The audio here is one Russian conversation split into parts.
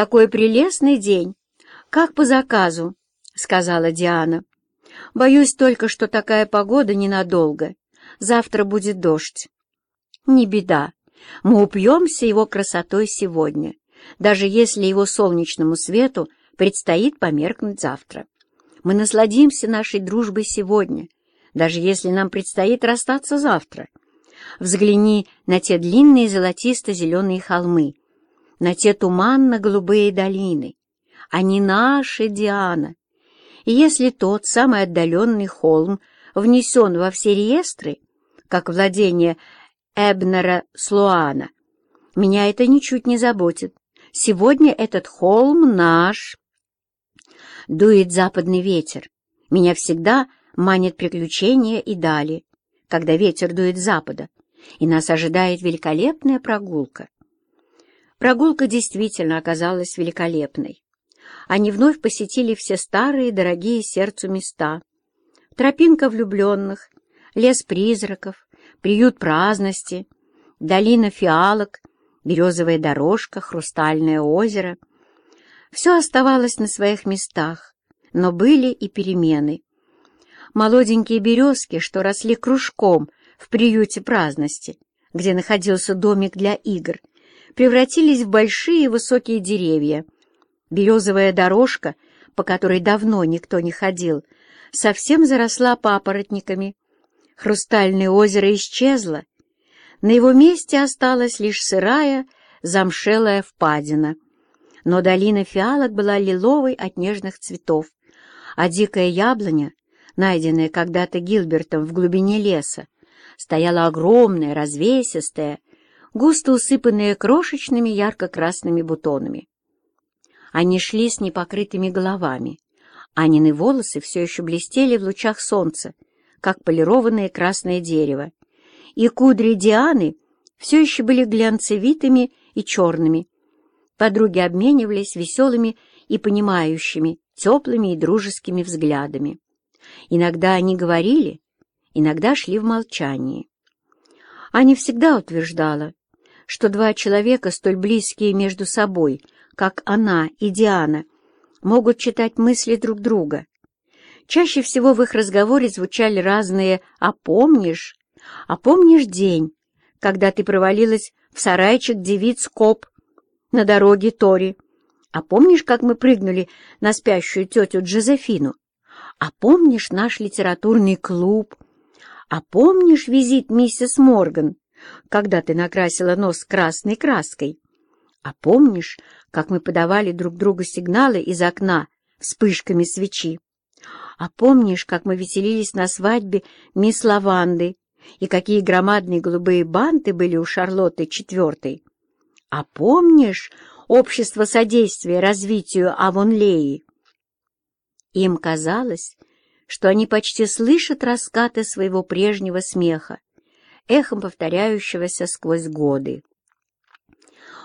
Такой прелестный день, как по заказу, — сказала Диана. Боюсь только, что такая погода ненадолго. Завтра будет дождь. Не беда. Мы упьемся его красотой сегодня, даже если его солнечному свету предстоит померкнуть завтра. Мы насладимся нашей дружбой сегодня, даже если нам предстоит расстаться завтра. Взгляни на те длинные золотисто-зеленые холмы, на те туманно-голубые долины. Они наши, Диана. И если тот самый отдаленный холм внесен во все реестры, как владение Эбнера Слуана, меня это ничуть не заботит. Сегодня этот холм наш. Дует западный ветер. Меня всегда манит приключения и дали, когда ветер дует с запада, и нас ожидает великолепная прогулка. Прогулка действительно оказалась великолепной. Они вновь посетили все старые, дорогие сердцу места. Тропинка влюбленных, лес призраков, приют праздности, долина фиалок, березовая дорожка, хрустальное озеро. Все оставалось на своих местах, но были и перемены. Молоденькие березки, что росли кружком в приюте праздности, где находился домик для игр, превратились в большие высокие деревья. Березовая дорожка, по которой давно никто не ходил, совсем заросла папоротниками. Хрустальное озеро исчезло. На его месте осталась лишь сырая, замшелая впадина. Но долина фиалок была лиловой от нежных цветов, а дикая яблоня, найденная когда-то Гилбертом в глубине леса, стояла огромная, развесистая, густо усыпанные крошечными ярко-красными бутонами. Они шли с непокрытыми головами. Анины волосы все еще блестели в лучах солнца, как полированное красное дерево, и кудри Дианы все еще были глянцевитыми и черными. Подруги обменивались веселыми и понимающими, теплыми и дружескими взглядами. Иногда они говорили, иногда шли в молчании. Аня всегда утверждала, что два человека, столь близкие между собой, как она и Диана, могут читать мысли друг друга. Чаще всего в их разговоре звучали разные «а помнишь?», «а помнишь день, когда ты провалилась в сарайчик девиц Коп на дороге Тори?» «А помнишь, как мы прыгнули на спящую тетю Джозефину?» «А помнишь наш литературный клуб?» «А помнишь визит миссис Морган когда ты накрасила нос красной краской. А помнишь, как мы подавали друг другу сигналы из окна вспышками свечи? А помнишь, как мы веселились на свадьбе мисс Лаванды, и какие громадные голубые банты были у Шарлотты четвертой? А помнишь общество содействия развитию Авонлеи? Им казалось, что они почти слышат раскаты своего прежнего смеха, эхом повторяющегося сквозь годы.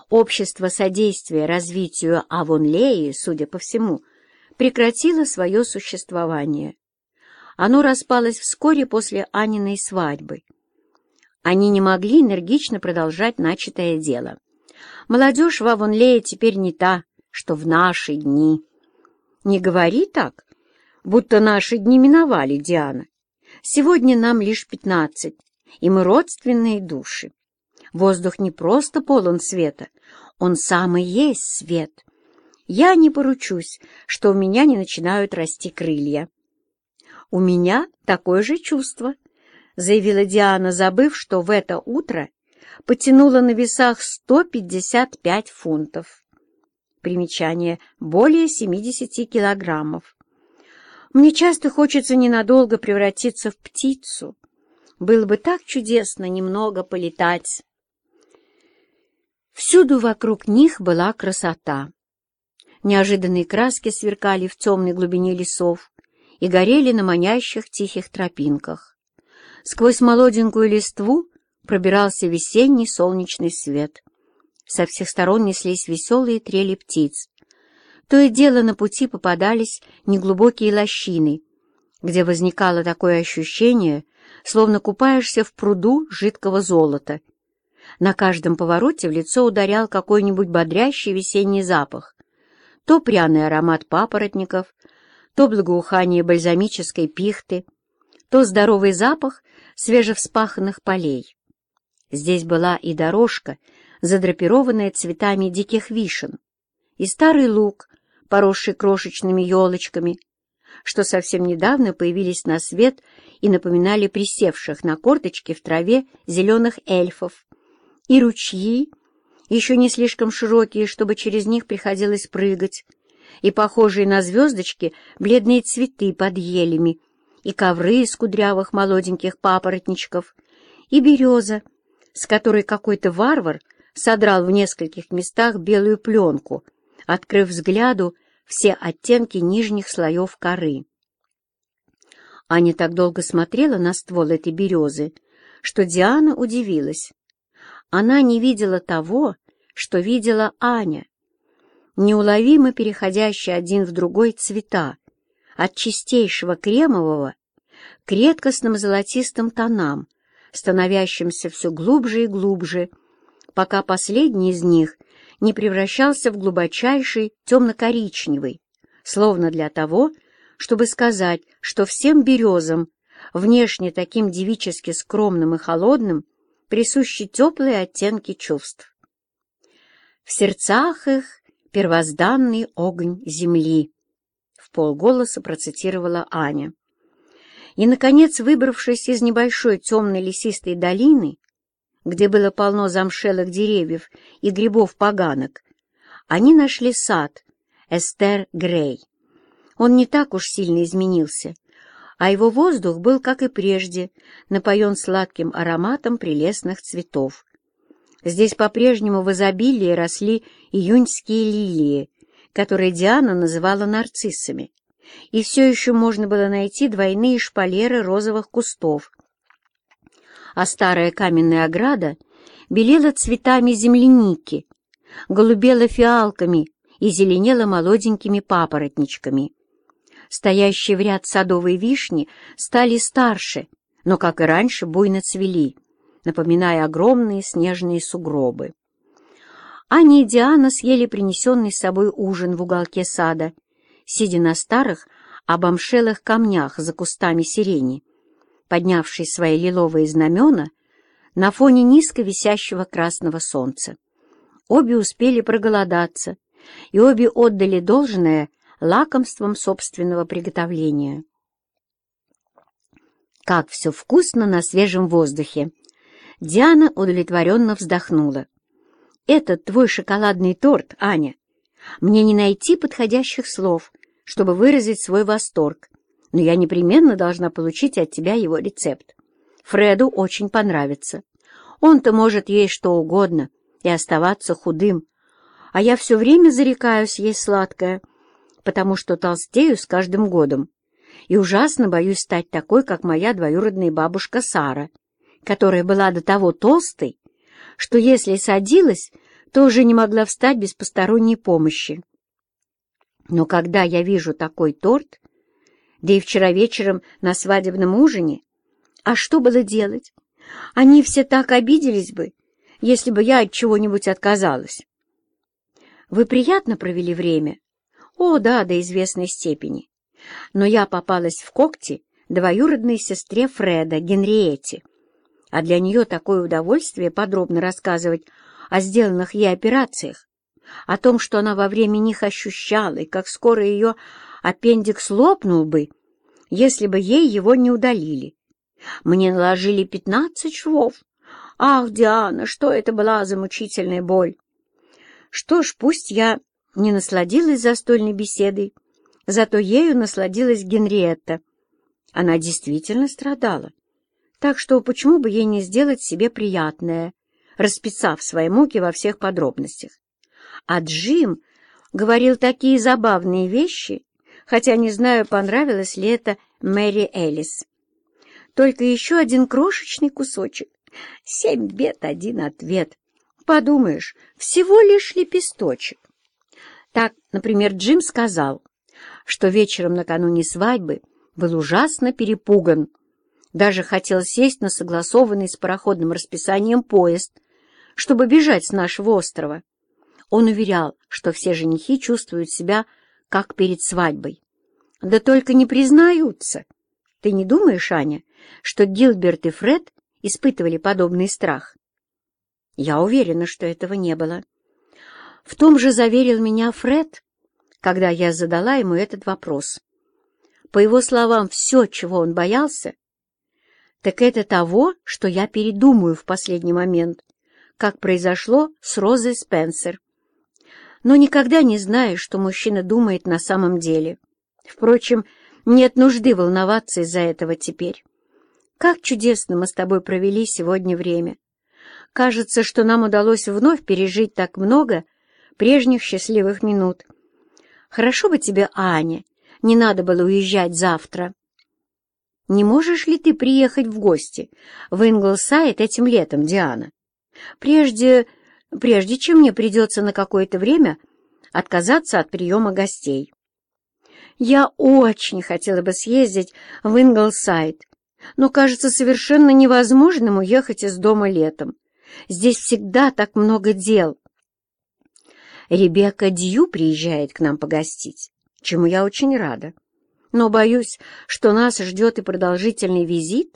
Общество содействия развитию Авонлеи, судя по всему, прекратило свое существование. Оно распалось вскоре после Аниной свадьбы. Они не могли энергично продолжать начатое дело. Молодежь в Авонлее теперь не та, что в наши дни. Не говори так, будто наши дни миновали, Диана. Сегодня нам лишь пятнадцать, и мы родственные души. Воздух не просто полон света, он сам и есть свет. Я не поручусь, что у меня не начинают расти крылья. «У меня такое же чувство», — заявила Диана, забыв, что в это утро потянула на весах 155 фунтов. Примечание — более 70 килограммов. Мне часто хочется ненадолго превратиться в птицу, было бы так чудесно немного полетать. Всюду вокруг них была красота. Неожиданные краски сверкали в темной глубине лесов и горели на манящих тихих тропинках. Сквозь молоденькую листву пробирался весенний солнечный свет. Со всех сторон неслись веселые трели птиц. То и дело на пути попадались неглубокие лощины, где возникало такое ощущение, словно купаешься в пруду жидкого золота. На каждом повороте в лицо ударял какой-нибудь бодрящий весенний запах, то пряный аромат папоротников, то благоухание бальзамической пихты, то здоровый запах свежевспаханных полей. Здесь была и дорожка, задрапированная цветами диких вишен, и старый луг, поросший крошечными елочками, что совсем недавно появились на свет и напоминали присевших на корточке в траве зеленых эльфов, и ручьи, еще не слишком широкие, чтобы через них приходилось прыгать, и похожие на звездочки бледные цветы под елями, и ковры из кудрявых молоденьких папоротничков, и береза, с которой какой-то варвар содрал в нескольких местах белую пленку, открыв взгляду все оттенки нижних слоев коры. Аня так долго смотрела на ствол этой березы, что Диана удивилась. Она не видела того, что видела Аня, неуловимо переходящие один в другой цвета, от чистейшего кремового к редкостным золотистым тонам, становящимся все глубже и глубже, пока последний из них не превращался в глубочайший темно-коричневый, словно для того, чтобы сказать, что всем березам, внешне таким девически скромным и холодным, присущи теплые оттенки чувств. В сердцах их первозданный огонь земли, — в полголоса процитировала Аня. И, наконец, выбравшись из небольшой темной лесистой долины, где было полно замшелых деревьев и грибов-поганок, они нашли сад Эстер Грей. Он не так уж сильно изменился, а его воздух был, как и прежде, напоен сладким ароматом прелестных цветов. Здесь по-прежнему в изобилии росли июньские лилии, которые Диана называла нарциссами, и все еще можно было найти двойные шпалеры розовых кустов — а старая каменная ограда белела цветами земляники, голубела фиалками и зеленела молоденькими папоротничками. Стоящие в ряд садовые вишни стали старше, но, как и раньше, буйно цвели, напоминая огромные снежные сугробы. Аня и Диана съели принесенный с собой ужин в уголке сада, сидя на старых, обомшелых камнях за кустами сирени поднявший свои лиловые знамена на фоне низко висящего красного солнца. Обе успели проголодаться, и обе отдали должное лакомствам собственного приготовления. Как все вкусно на свежем воздухе! Диана удовлетворенно вздохнула. «Этот твой шоколадный торт, Аня. Мне не найти подходящих слов, чтобы выразить свой восторг но я непременно должна получить от тебя его рецепт. Фреду очень понравится. Он-то может есть что угодно и оставаться худым, а я все время зарекаюсь есть сладкое, потому что толстею с каждым годом и ужасно боюсь стать такой, как моя двоюродная бабушка Сара, которая была до того толстой, что если садилась, то уже не могла встать без посторонней помощи. Но когда я вижу такой торт, да и вчера вечером на свадебном ужине. А что было делать? Они все так обиделись бы, если бы я от чего-нибудь отказалась. Вы приятно провели время? О, да, до известной степени. Но я попалась в когти двоюродной сестре Фреда, Генриетте. А для нее такое удовольствие подробно рассказывать о сделанных ей операциях, о том, что она во время них ощущала, и как скоро ее аппендикс лопнул бы, если бы ей его не удалили. Мне наложили пятнадцать швов. Ах, Диана, что это была за мучительная боль! Что ж, пусть я не насладилась застольной беседой, зато ею насладилась Генриетта. Она действительно страдала. Так что почему бы ей не сделать себе приятное, расписав свои муки во всех подробностях? А Джим говорил такие забавные вещи, хотя не знаю, понравилось ли это Мэри Элис. Только еще один крошечный кусочек. Семь бед, один ответ. Подумаешь, всего лишь лепесточек. Так, например, Джим сказал, что вечером накануне свадьбы был ужасно перепуган. Даже хотел сесть на согласованный с пароходным расписанием поезд, чтобы бежать с нашего острова. Он уверял, что все женихи чувствуют себя как перед свадьбой. Да только не признаются. Ты не думаешь, Аня, что Гилберт и Фред испытывали подобный страх? Я уверена, что этого не было. В том же заверил меня Фред, когда я задала ему этот вопрос. По его словам, все, чего он боялся, так это того, что я передумаю в последний момент, как произошло с Розой Спенсер. Но никогда не знаешь, что мужчина думает на самом деле. Впрочем, нет нужды волноваться из-за этого теперь. Как чудесно мы с тобой провели сегодня время. Кажется, что нам удалось вновь пережить так много прежних счастливых минут. Хорошо бы тебе, Аня, не надо было уезжать завтра. Не можешь ли ты приехать в гости в Инглсайд этим летом, Диана? Прежде, прежде чем мне придется на какое-то время отказаться от приема гостей. Я очень хотела бы съездить в Инглсайд, но кажется совершенно невозможным уехать из дома летом. Здесь всегда так много дел. Ребекка Дью приезжает к нам погостить, чему я очень рада. Но боюсь, что нас ждет и продолжительный визит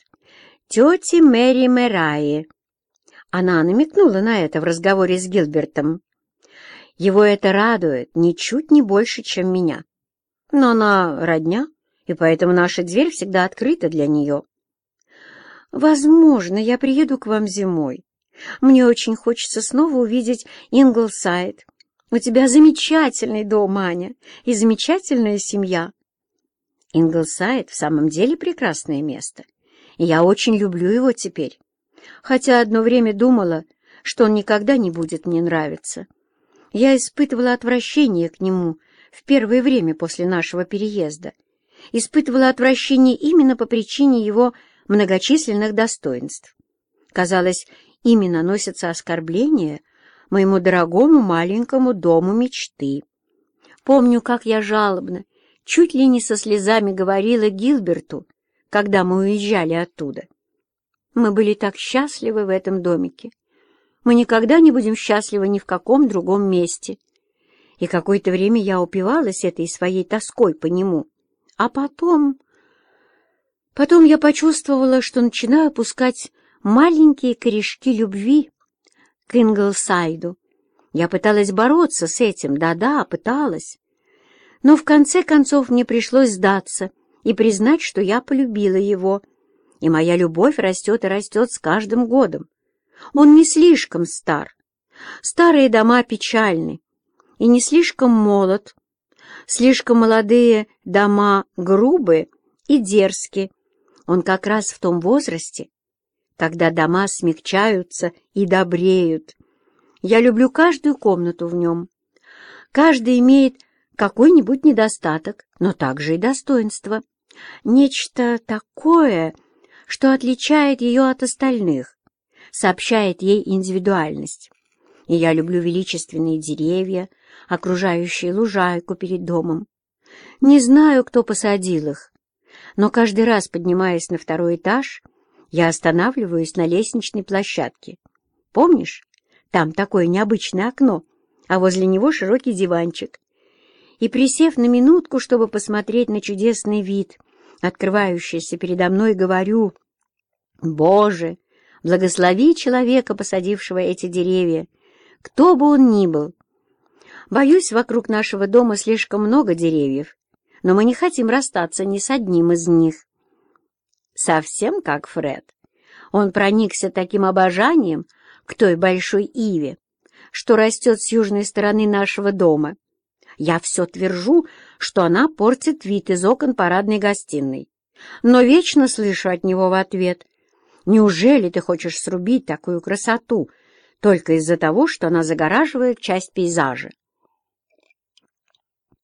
тети Мэри Мэраи. Она намекнула на это в разговоре с Гилбертом. Его это радует ничуть не больше, чем меня. Но она родня, и поэтому наша дверь всегда открыта для нее. Возможно, я приеду к вам зимой. Мне очень хочется снова увидеть Инглсайд. У тебя замечательный дом, Аня, и замечательная семья. Инглсайд в самом деле прекрасное место, и я очень люблю его теперь, хотя одно время думала, что он никогда не будет мне нравиться. Я испытывала отвращение к нему в первое время после нашего переезда, испытывала отвращение именно по причине его многочисленных достоинств. Казалось, именно носятся оскорбления моему дорогому маленькому дому мечты. Помню, как я жалобно, чуть ли не со слезами говорила Гилберту, когда мы уезжали оттуда. Мы были так счастливы в этом домике. Мы никогда не будем счастливы ни в каком другом месте. И какое-то время я упивалась этой своей тоской по нему. А потом... Потом я почувствовала, что начинаю опускать маленькие корешки любви к Инглсайду. Я пыталась бороться с этим, да-да, пыталась. Но в конце концов мне пришлось сдаться и признать, что я полюбила его, и моя любовь растет и растет с каждым годом. Он не слишком стар. Старые дома печальны, и не слишком молод. Слишком молодые дома грубые и дерзкие. Он как раз в том возрасте, когда дома смягчаются и добреют. Я люблю каждую комнату в нем. Каждый имеет какой-нибудь недостаток, но также и достоинство. Нечто такое, что отличает ее от остальных, сообщает ей индивидуальность. И я люблю величественные деревья, окружающие лужайку перед домом. Не знаю, кто посадил их, но каждый раз, поднимаясь на второй этаж, я останавливаюсь на лестничной площадке. Помнишь, там такое необычное окно, а возле него широкий диванчик. И, присев на минутку, чтобы посмотреть на чудесный вид, открывающийся передо мной, говорю, «Боже, благослови человека, посадившего эти деревья, кто бы он ни был. Боюсь, вокруг нашего дома слишком много деревьев, но мы не хотим расстаться ни с одним из них» совсем как Фред. Он проникся таким обожанием к той большой иве, что растет с южной стороны нашего дома. Я все твержу, что она портит вид из окон парадной гостиной, но вечно слышу от него в ответ, «Неужели ты хочешь срубить такую красоту? Только из-за того, что она загораживает часть пейзажа?»